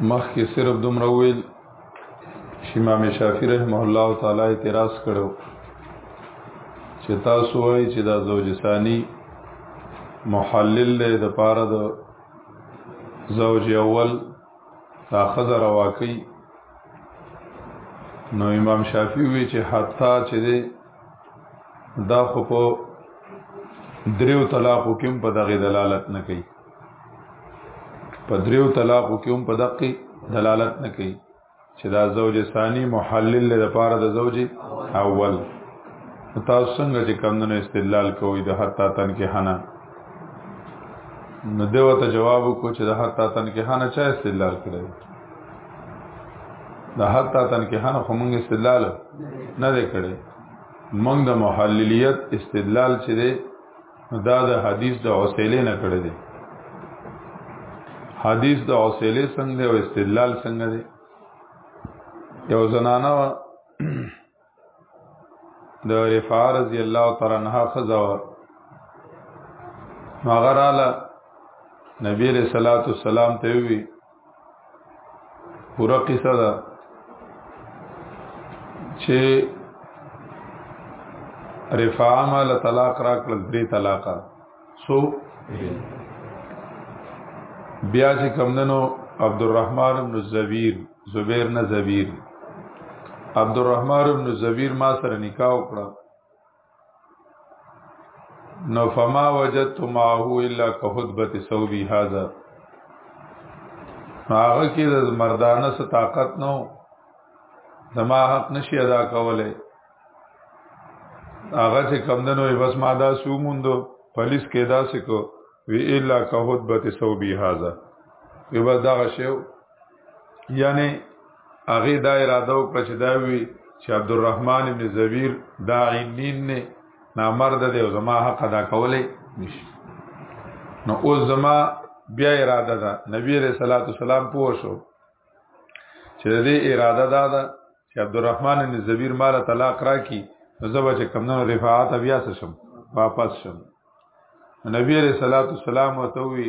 مخکې صرف دومره ویل چې امام شافعي رحمه الله تعالی اعتراض کړو چې تاسو وایي چې دا زوج ثانی محلل دی د پاره د زوج اول دا خزر واقعي نو امام شافعي وی چې حتی چې دا خو په دریو طلاقو کې په دغه دلالت نه کوي په دریو طلاقو کې په دقه دلالت نه کوي چې دا زوج ثانی محلل لپاره د زوج اول تاسو څنګه چې کمونه استدلال کوئ د حتا تن کې حنا نو دیو ته جواب کو چې د حتا تن کې حنا چا استدلال کړی دا حتی تنکیحان خو مونږ استدلال نه دی کړی مونږ د محللیت استدلال چې دی دا د حدیث د اوسیلې نه کړی دی حدیث د اوسیلې څنګه دی او استدلال څنګه دی یو زنانه د رفاعه رضی الله تعالی عنها خزا و مغراله نبی علیہ الصلوۃ والسلام ته وی پورا قصه ده چې رفاعه مال طلاق را کړل درې طلاق سو بیا چې کمندنو عبدالرحمن بن الزبیر زبیر نه زبیر عبدالرحمن ابن زبیر ما سره نکاح وکړه نو فما وجدت معه الا كحدبه ثوبي هذا هغه کې د مردانه ست طاقت نو زما حق نشي ادا کوله هغه چې کم دنو بس ما دا سوموندو پولیس کې دا سکو وی الا کهوت بت سو بی هاذا یو بس دا شیو یعنی هغه دا اراده وکړه چې دا وی چې عبدالرحمن ابن زبیر دا عینین نه نامرد دی او زما حق ادا کولای نشي نو اوس زما بیا اراده ده نبی رسول الله والسلام پوه شو چې دې اراده دا ده چې عبدالرحمن ابن زبیر مال طلاق راکړي نو زه به چې کمنو رفاعت بیا شم واپس شم نبی رسول الله والسلام وتوي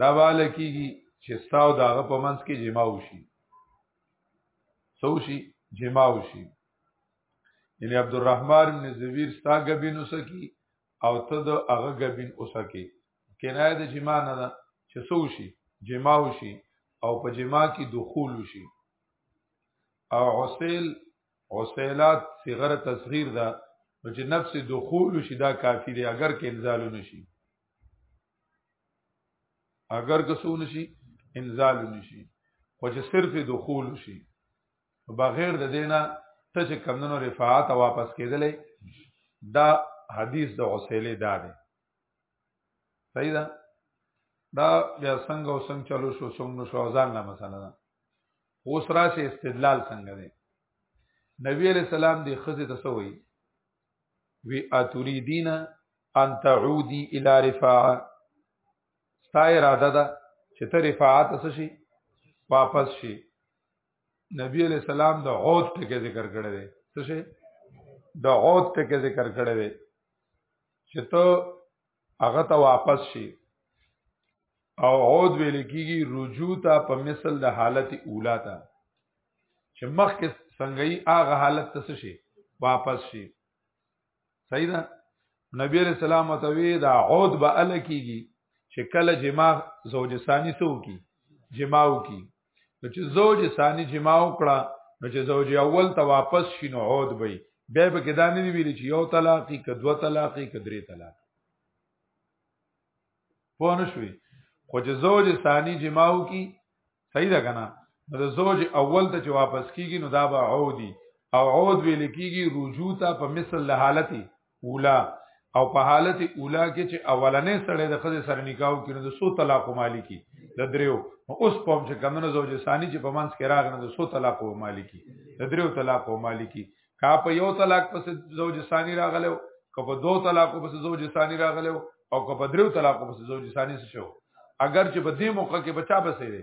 دا بالا کیږي چې ستاو داغه په منځ کې جما وشي سوشي جما وشي یعنی عبدالرحمن بن زبیر ستا غبین وسکی او ته د هغه غبین وسکی کنایه د جما نه ده چې سوشي جما وشي او په جما کې دخول وشي او عسیل عسیلات صغره تصغیر ده نو چې نفس دخول شي دا کافی دی اگر کې انزال نشي اگر که سو نشي انزال نشي خو چې صرف دخول شي بغیر د دینه ته چې کمندونو رفاعت واپس کېدلې دا حدیث د عسیلې دا دی صحیح ده دا بیا څنګه او څنګه چلو شو څنګه شو ځان نه مثلا ده اوس راشي استدلال څنګه دی نبی علیہ السلام دی خزه تسوي وی اتریدین ان تعودی الی رفاعه ستا اراده ده چې ته رفاعت څه شي واپس شي نبی علیہ السلام د عود ټکی ذکر کړی دی څه شي د عود ټکی ذکر کړی دی چې ته هغه ته واپس شي او عود ویل کیږي رجوع ته په مثل د حالت اولا ته چې مخکې څنګه یې هغه حالت ته شي واپس شي صحیح ده نبی علیہ السلام ته وی دا عود به ال کیږي چې کله جما زوج ثانی سو کی جماو کی نو چې زوج ثانی جما وکړه نو چې زوج اول ته واپس شي نو عود وي بیا به کې دا نه دی ویل چې یو طلاقي که دوه طلاقي که درې طلاق پوه نه شوي خو چې زوج ثانی جما وکي صحیح ده کنه نو د زوج اول ته چې واپس کیږي نو دا به عودي او عود ویل کیږي رجوع ته په مثل حالتي اولا او په حالت اولا کې چې اولنې سړی د خځې سره نکاح کوي نو د سو طلاق مالکی د دریو نو اوس په چې کمنو زوج ثانی چې په منځ کې راغنه د سو طلاق مالکی د دریو طلاق مالکی کا په یو طلاق پس زوج ثانی راغلو که په دوه طلاق پس زوج ثانی راغلو او که په دریو طلاق پس زوج ثانی شو اگر چې په دې موقع کې بچا بسې دی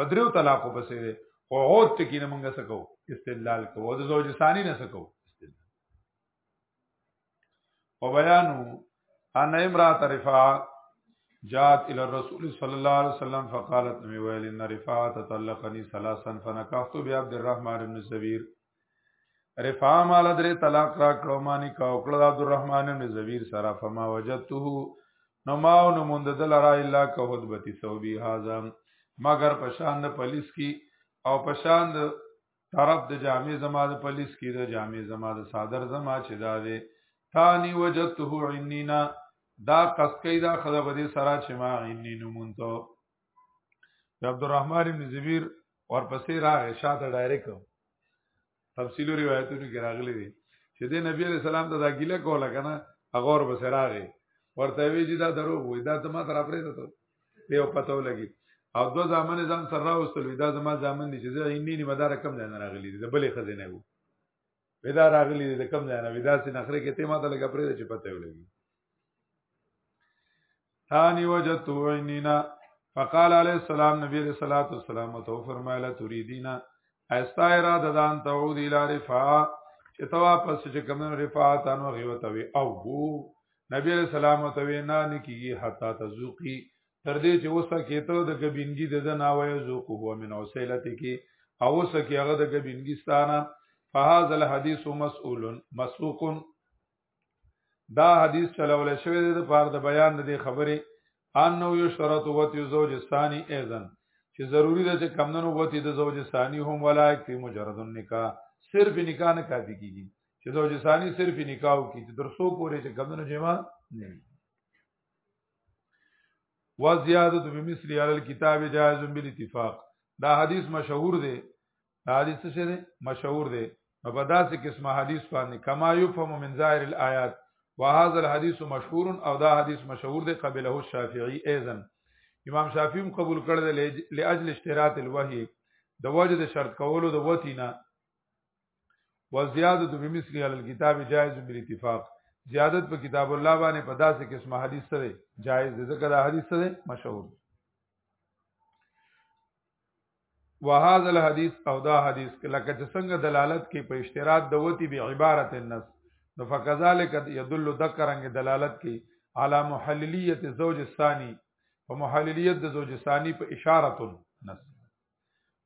په دریو طلاق بسې دی خو عود ټکی نه مونږ سکو استدلال کوو د زوج ثانی نه سکو او بیانو ان امرات رفاعه جات الى الرسول صلى الله عليه وسلم فقالت مي ويل ان رفاعه تطلقني ثلاثا فنكحت بعبد الرحمن بن زبير رفاعه مال درې طلاق را کړو ماني کا او کړو عبد الرحمن بن زبير سره فما وجدته نو ما او نو مند دل را الا که حدبتی صوبی هازم مگر پشان د پولیس کی او پشان د طرف د جامع زما د پلیس کې د جامع زما د صادر زما چې دا دی تانی وجدته عنینا دا قص کې دا خدا بده سرا چې ما عنی نمونته عبدالرحمن بن زبیر ورپسې راغی شاته ډایرک تفصیل روایتونو کې راغلي دي چې د نبی علی سلام ته دا ګیله کوله کنه هغه ور بسراغه ورته وی چې دا دروغ وای دا ته ما تر پرې ته یو پتو لګي او دو ځامن ځان سره راوستل دا زما ځامن دي چې زه عیني نه مدار کم ځان راغلي دي د بلې خزینه وو ودا راغلي دي د کم ځان ودا سي نخره کې ته ماته لګا پرې چې پته ولګي ثاني وجدت عینینا فقال علیہ السلام نبی علیہ الصلوۃ والسلام تو فرمایله تريدینا استا اراده دان تعود الى رفا چې تو واپس چې کوم رفا تانو غیوت وی او بو نبی علیہ السلام ته وینا نکیږي حتا تزوقی تر دې چې اوسه کې ته د غبینګي د نه وای زوق هو من اوسیلته کې او اوسه کې هغه د غبینګي ستانه فهذا الحديث مسؤول مسوق دا حدیث چلول شوی دی د پار د بیان د خبره انه یو شرط وتی زوج ثانی اذن چې ضروری ده چې کمندنو وتی د زوج ثانی هم ولایک فی مجرد النکاح صرف نکاح نه کافی کیږي چې زوج ثانی صرف نکاح کوي چې درسو پورې چې کمندنو جما نه و زیادت بمثلی علی الكتاب جائز بالاتفاق دا حدیث مشهور دی دا حدیث څه دی مشهور دی نو په داسې قسمه حدیث باندې کما یفهم من ظاهر الآیات وهذا الحديث مشهور او دا حدیث مشهور دی قبله الشافعي ايضا امام شافعي هم قبول کړ دی لاجل اشتراط الوحي د وجه د شرط کولو د وتینا وزیادت بمثل على الكتاب جائز بالاتفاق زیادت په کتاب الله باندې په داسې قسمه حدیث سره جائز دی ځکه دا حدیث سره مشهور دی وهذا الحديث او دا حدیث لکه چې څنګه دلالت کوي په اشتراط د وتی به عبارت النص نو فكذلك يدل ذکرنګ دلالت کوي على محلليه الزوج الثاني په محلليه د زوج الثاني په اشاره النص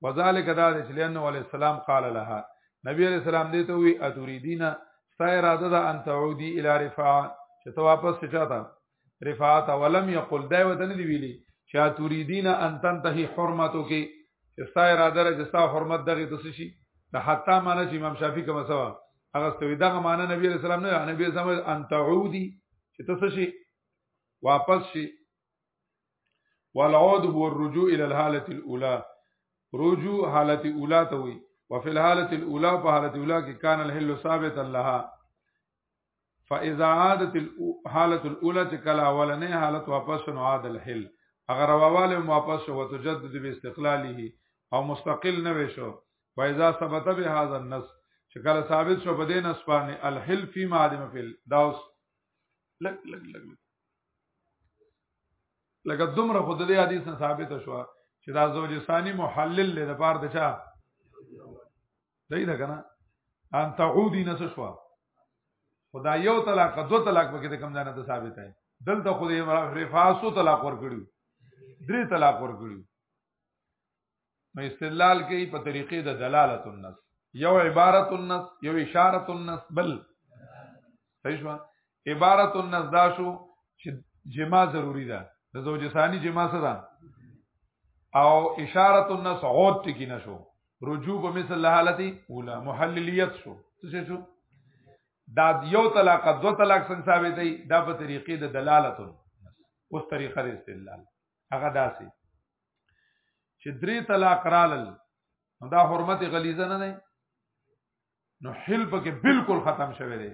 وذلك دا چې لانه عليه السلام قال لها نبی عليه السلام دې ته وی اتريدينا ستا اراده ده ان تعودي الى رفاعه چې ته واپس چاته رفعت ولم یقل دا ودن دی ویلی چې تريدین ان تنتهي حرمتو کې چې ستا اراده لري چې ستا حرمت دغه تاسو شي د حتا معنی چې امام شافعي کوم سوا هغه ستوي دغه معنی نبی رسول الله نه نبی زم ان تعودي چې تاسو شي واپس شي والعود هو الرجوع الى الحاله الاولى رجوع حالت اولا ته وي وفي الحاله الاولى په حالت اولا کې کان الحل ثابتا لها فاذا عادت الحاله الاولى چې کله اولنې حالت واپس نو عاد الحل اگر رواواله واپس شو وتجدد باستقلاله او مستقل نه وشو فاذا ثبت به هذا النص چې کله ثابت شو بدین اسبانه الحل فی معادم فی داوس لګ لګ لګ لګ دومره خود دې حدیث ثابت شو چې دا زوج ثانی محلل لپاره د چا صحیح ده کنه ان تعودي نه شوا خدا یو طلاق دو طلاق پکې د کم ځانه ته ثابت دی دلته خو دې رفاسو طلاق ور کړیو درې طلاق ور کړیو نو استدلال کوي په طریقې د دلالت النص یو عبارت النص یو اشاره النص بل صحیح شو عبارت الناس دا شو چې جما ضروری ده د زوج ثانی جما څه ده او اشاره الناس عود ټکی نشو رجوع په مثل حالت اوله محللیت شو څه شو دا یو طلاق دو طلاق څنګه ثابت دی دا په طریقې د دلالت اوس طریقه د استدلال هغه داسي چې درې طلاق رالل دا حرمت غلیظه نه دی نو حل پکې بالکل ختم شوه دی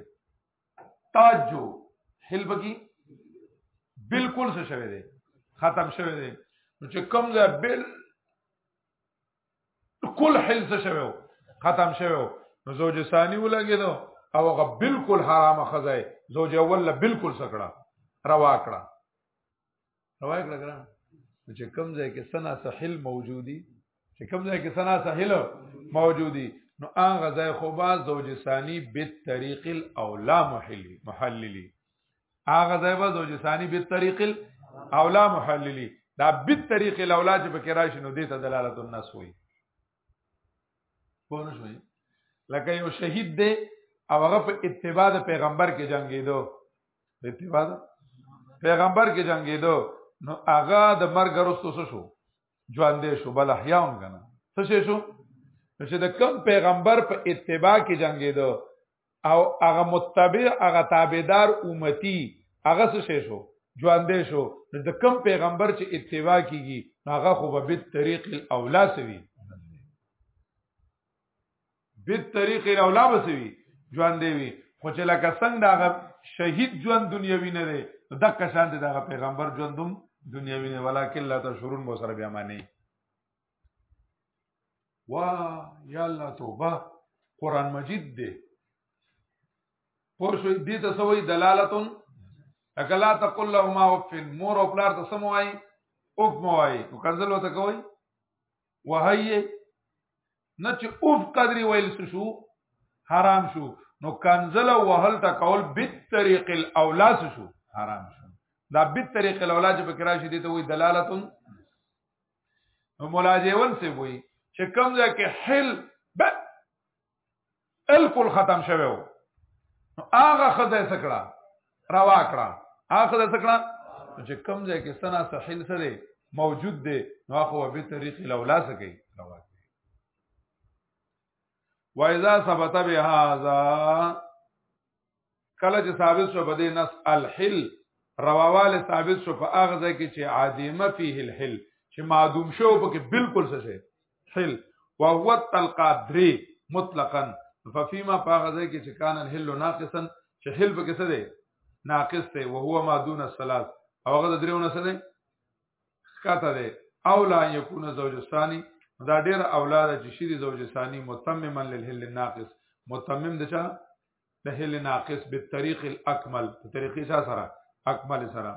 تاجو حل پکې بالکل څه شوه دی ختم شوه دی نو چې کم ځای بل کل حل څه شوه ختم شوه نو زوج ثانی ولګیدو او هغه بالکل حرامه خزای زوج اول له بالکل سکړه روا کړه روایت لګرا چې کم ځای کې سنا ساحل موجودي چې کم ځای کې سنا ساحل موجودي نو هغه ځای خو با زوج ثانی به طریق الاولا محلی محللی هغه ځای به زوج ثانی به طریق الاولا محللی دا به طریق الاولا چې پکې راشي نو دې ته دلالت الناس وایي پوه شوي لکه یو شهید دی او هغه په اتباع د پیغمبر کې جنگیدو اتباع پیغمبر کې جنگیدو نو هغه د مرګ وروسته څه شو ژوند شو بل احیاون کنه څه شو چې د کم پیغمبر په اتباع کې جنگیدو او هغه متبع هغه تابعدار امتی هغه څه شو ژوندې شو د کم پیغمبر چې اتباع کیږي هغه خو به بیت طریق الاولا سوي بیت طریق الاولا بسوي ژوندې وي خو چې لکه څنګه دا شهید ژوند دنیوي نه دی دغه شان دغه پیغمبر ژوندوم دنیوي نه ولکه الله تشورون مو سره بیا معنی وا یا الله توبه قران مجید دی پوه شو دې ته سوې دلالتون اکلا تقول لهما اف مور او پلار ته سموای اوف موای نو کنزل وته کوي وهي نه چې اوف قدرې ویل شو حرام شو نو کنزل وهل تا کول بیت طریق الاولا شو حرام شو دا بیت طریق الاولا چې فکر راشي دي ته وی دلالتون نو مولا جیون سی وای چې کوم ځای کې حل بالکل ختم شوه و نو هغه خدای سکړه روا کړه هغه خدای سکړه چې کوم ځای کې سنا سحل سره موجود دی نو هغه به طریق لولا سکی روا کړي وایذا ثبت به هاذا کله چې ثابت شو بده نس الحل رواواله ثابت شو په هغه ځای کې چې عادمه فيه الحل چې معدوم شو په کې بالکل څه شي حل وهو التلقا دري مطلقا ففيما په هغه ځای کې چې کان الحل ناقصا چې حل په کې څه دی ناقص دی وهو ما دون الصلاه او هغه د دریو نه څه دی ښکته دی او لا يكون زوج ثاني دا ډیر اولاد چې شری زوج ثاني متمما للحل الناقص متمم د چا د هل ناقص بالطريق الاكمل په طریقې سره اکمل سره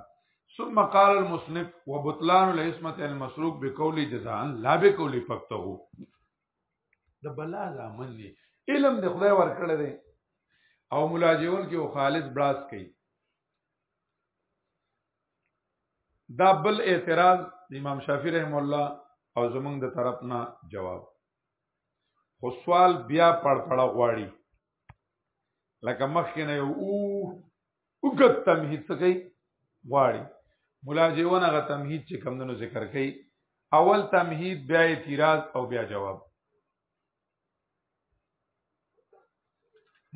ثم قال المصنف وبطلان الاسمه المسروق بقول جزاء لا بقول فقته د بلا ځامن دی علم د خدای ورکړی دی او ملاجول کې او خالص بلاس کوي دا بل اعتراض د امام شافعي رحم الله او زمونږ د طرف نه جواب خو سوال بیا پړ پړ غواړي لکه مخکې نه یو او وګت تمهید څه کوي غواړي مولا جیونه غ تمهید چې کم دنو ذکر کوي اول تمهید بیا اعتراض او بیا جواب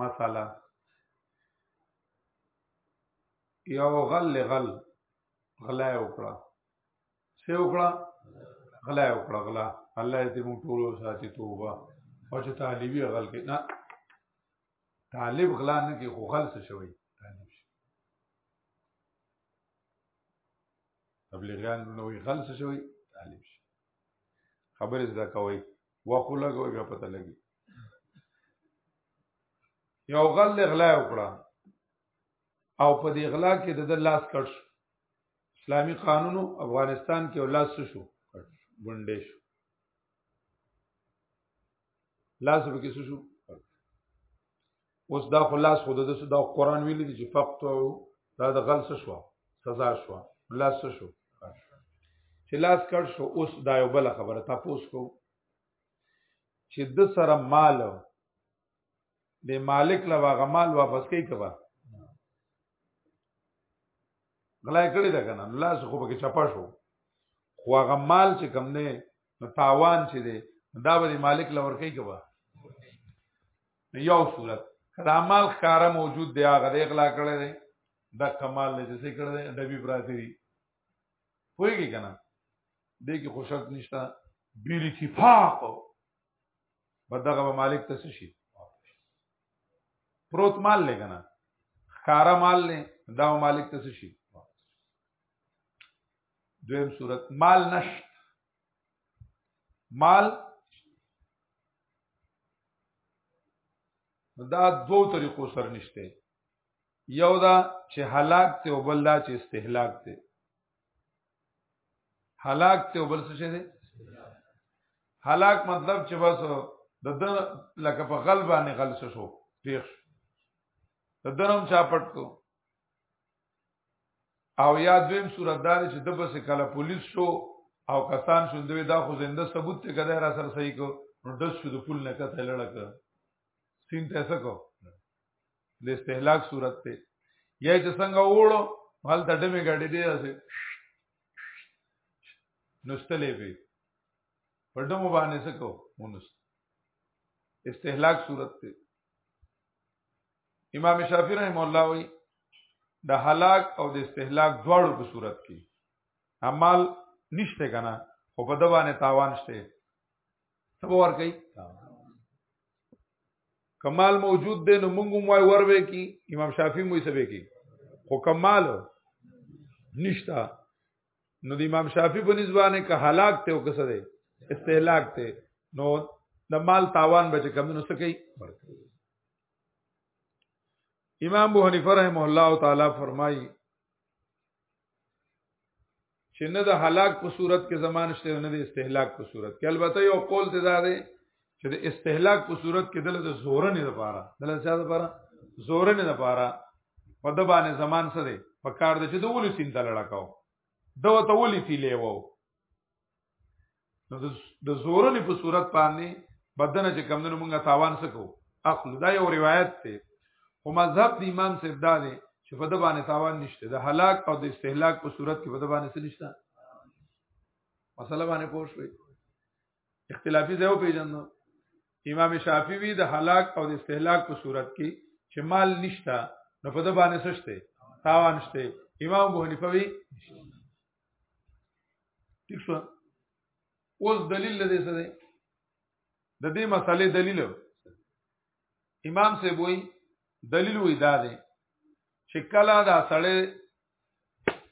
مثلا یو غل غل غلا وکړه څه وکړه غلا وکړه غلا الله دې موږ ټول ساتي توبه او چې طالبي غل کې نه طالب غلا نه کې خو غل څه شوی طالب شي تبلیغیان نو غل څه شوی طالب شي خبرې زده کوي واخو لګوي بیا پته لګي یو غل غلا وکړه او په دې غلا کې د لاس کړ شو اسلامی قانونو افغانستان کې ولاس شو بنډې شو لاس به کې شو اوس دا خلاص خود د دا قران ویل دي چې فقط دا د غلس شو سزا شو لاس شو چې لاس کړ شو اوس دا یو بل خبره تاسو کو چې د سره مال به مالک لا غمال واپس کوي کبا غلای کړی دا کنه الله سره خو پکې چپا شو خو غمال چې کم نه نو تاوان چې دی دا به مالک لا ورکی کبا یو صورت کدا مال خاره موجود دی هغه دی غلا کړی دی دا کمال نه چې څه کړی دی ډبی پراتی دی پوهیږي کنه دې کې خوشحال نشته بیل اتفاق بدغه به مالک ته شي پروت مال لګنا خکارا مال نه دا مالک ته شي دویم صورت مال نشت مال دا دو طریقو سر نشته یو دا چې هلاک ته او بل دا چې استهلاک ته هلاک ته بل څه شه دي هلاک مطلب چې بس د د لکه په غل باندې غل څه شو پیښ د درم چا پټ کو او یا دویم صورت دار چې د بس کله پولیس شو او کسان شو دوی دا خو زنده ثبوت ته کده را سره صحیح کو نو د شو د پول نه کته لړک سین ته سکو د استهلاک صورت ته یا چې څنګه وړو حال ته ډمه غړې دی راځي نوستلې به په ډمو باندې څه کو مونږ استهلاک صورت ته امام شافعی رحم الله وی د هلاک او د استهلاک دواړو په صورت کې عمل نشته کنه خو په دبانې تاوان شته څه ور کوي کمال موجود دی نو موږ هم وای وربه کی امام شافعي مو سبه کی خو کمال نشتا نو د امام شافعي په نسبانه که هلاک ته او کسه دی استهلاک ته نو د مال تاوان بچ کم نو سکی امام ابو حنیفه رحمه الله تعالی فرمایي چې نه د هلاک په صورت کې زمان شته نه د استهلاک په صورت کې البته یو قول ته دا دی چې د استهلاک په صورت کې دله د زورنې لپاره دله څه لپاره زورنې لپاره په د باندې زمان سره په کار د چې د ولې سین ته لړکاو دو ته ولې تیلې وو نو د زورنې په صورت باندې بدن چې کمونه مونږه تاوان سکو اخلو دا یو روایت دی خو مذهب د امام صاحب دا دی چې په د باندې تاوان نشته د هلاک او د استهلاک په صورت کې په د باندې څه نشته مسله باندې پوه شوي اختلافي ځای پیژنو امام شافعي وی د هلاک او د استهلاک په صورت کې چې مال نشته نو په د باندې سشته تاوان شته امام ابو حنیفه وی ٹھیک شو اوس دلیل لدې څه دی د دې مسالې دلیل امام سے وای دلیل وای دا دی چې کله دا سړی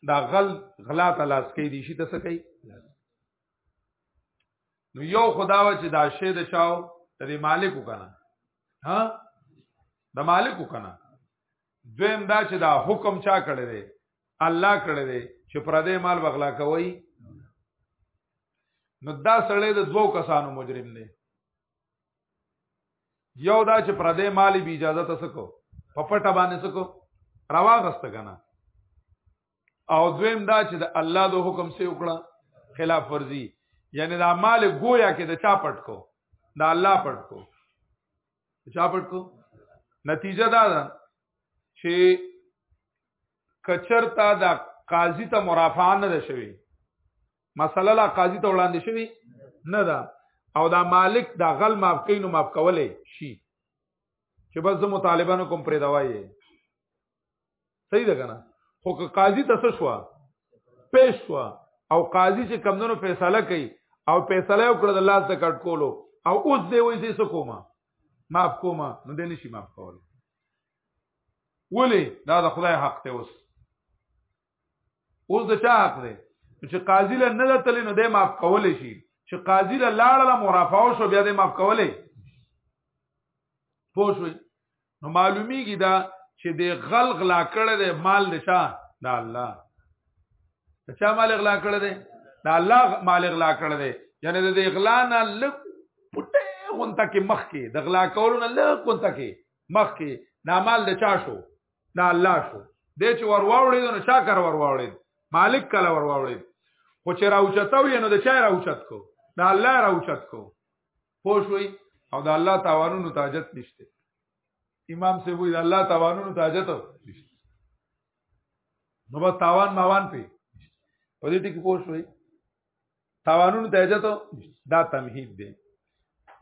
دا غل غلا تلاش کوي دي شي ته څه کوي نو یو خداوه چې دا شی د چاو د مالک وکنه ها د مالک وکنه دویم دا چې دا حکم چا کړی دی الله کړی دی چې پردې مال بغلا کوي نو دا سړی د دوو کسانو مجرم دی یو دا چې پردې مال به اجازه تاسو کو په پټه باندې سکو روا غست کنه او دویم دا چې د الله د حکم سره وکړه خلاف ورزي یعنی دا مال گویا کې د چا پټ کو دا الله پټ کو چا پټ کو نتیجه دا ده چې کچرتا دا قاضی ته مرافعه نه ده شوی مسله لا قاضی ته وړاندې شوی نه ده او دا مالک دا غل معاف کینو معاف کولې شي چې بس زه مطالبانو کوم پرې دوايي صحیح ده کنه خو که قاضی ته څه شو پېښ شو او قاضی چې کمندونو فیصله کوي او فیصله وکړه د لاس د کټ کولو او اوس دی وایي چې څه کومه معاف کومه نو دې نشي معاف کولای ولی دا د خدای حق ته اوس اوس د چا حق دی چې قاضي له نه لتل نو د معاف کول شي چې قاضي له لاړه له مرافعه شو بیا د معاف کولې پوښوي نو معلومیږي دا چې د غلغ لا کړه د مال نشا د الله د چا مال غلا کړه دی د الله مال غلا کړه دی یعنی د اغلا نه لک پټه غونته کې مخ کې د غلا کولو نه لک غونته کې مخ کې دا مال د چا شو دا الله شو دې چې ور واوړې نو چا کار ور واوړې مالک کله ور واوړې خو چې راوچتاو یې نو د چا راوچت کو دا الله راوچت کو پوښوي او دا الله تعاونونو تاجت نشته امام سی وی دا الله تعاونونو تاجت نشته نو بس تاوان ماوان پی په دې ټکی پوښوي تاوانونو ته اجازه دا تمهید دی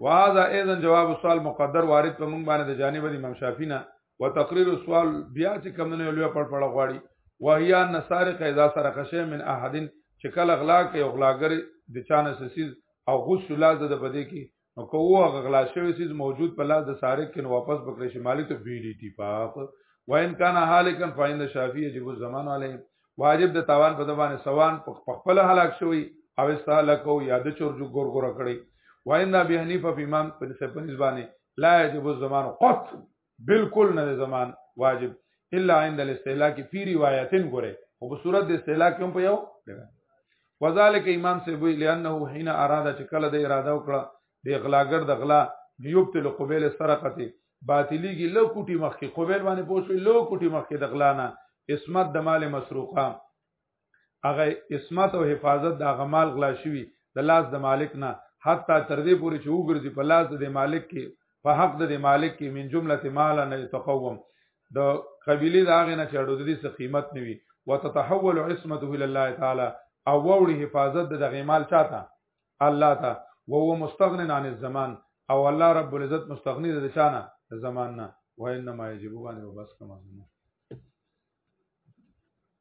وهذا اذن جواب سوال مقدر وارد په مونږ باندې د جانب د امام شافعی نه وتقریر سوال بیا چې کوم نه لوی پړ پړ غواړي وهیا نسارق اذا سرق شی من احدن چې کله غلا کوي غلاګر د چانه سسیز او غسل لازم د بده کې نو کوو هغه غلا شوی سیز موجود په لاس د سارق کې واپس بکړې شي مالک ته بیلی اتفاق وان کان حالکن فإن الشافعي يجب الزمان عليه واجب د تاوان په دبانې سوان په خپل هلاک شوی او استهلکو یا د چورجو ګورګور کړی وان ابي حنیفه په امام په سپنځ باندې لا يجب الزمان قط بالکل نه زمان واجب الا عند الاستهلاك في روايتين ګره او په صورت د استهلاک هم په یو وذالک امام سیبوی لانه حين اراده چې کله د اراده وکړه د اغلاګر د غلا یبتل قبیل سرقته باطلیږي لو کوټي مخکې قبیل باندې پوښي لو کوټي مخکې د غلا نه اسمت د مال مسروقه هغه اسمت او حفاظت د هغه مال غلا شوی د لاس د مالک نه حتی تر دې پورې چې وګرځي په لاس د مالک کې په حق د مالک کې من جمله مال نه تقوم د قبيله دا غي نه چې اړو دې څه قیمت نوي وتتحول عصمته الى الله تعالی او وړي حفاظت د دغه مال چاته الله ته وهو مستغنن عن الزمان او الله رب العزت مستغنی د چانه زمان نه وانما يجب ان وبس كما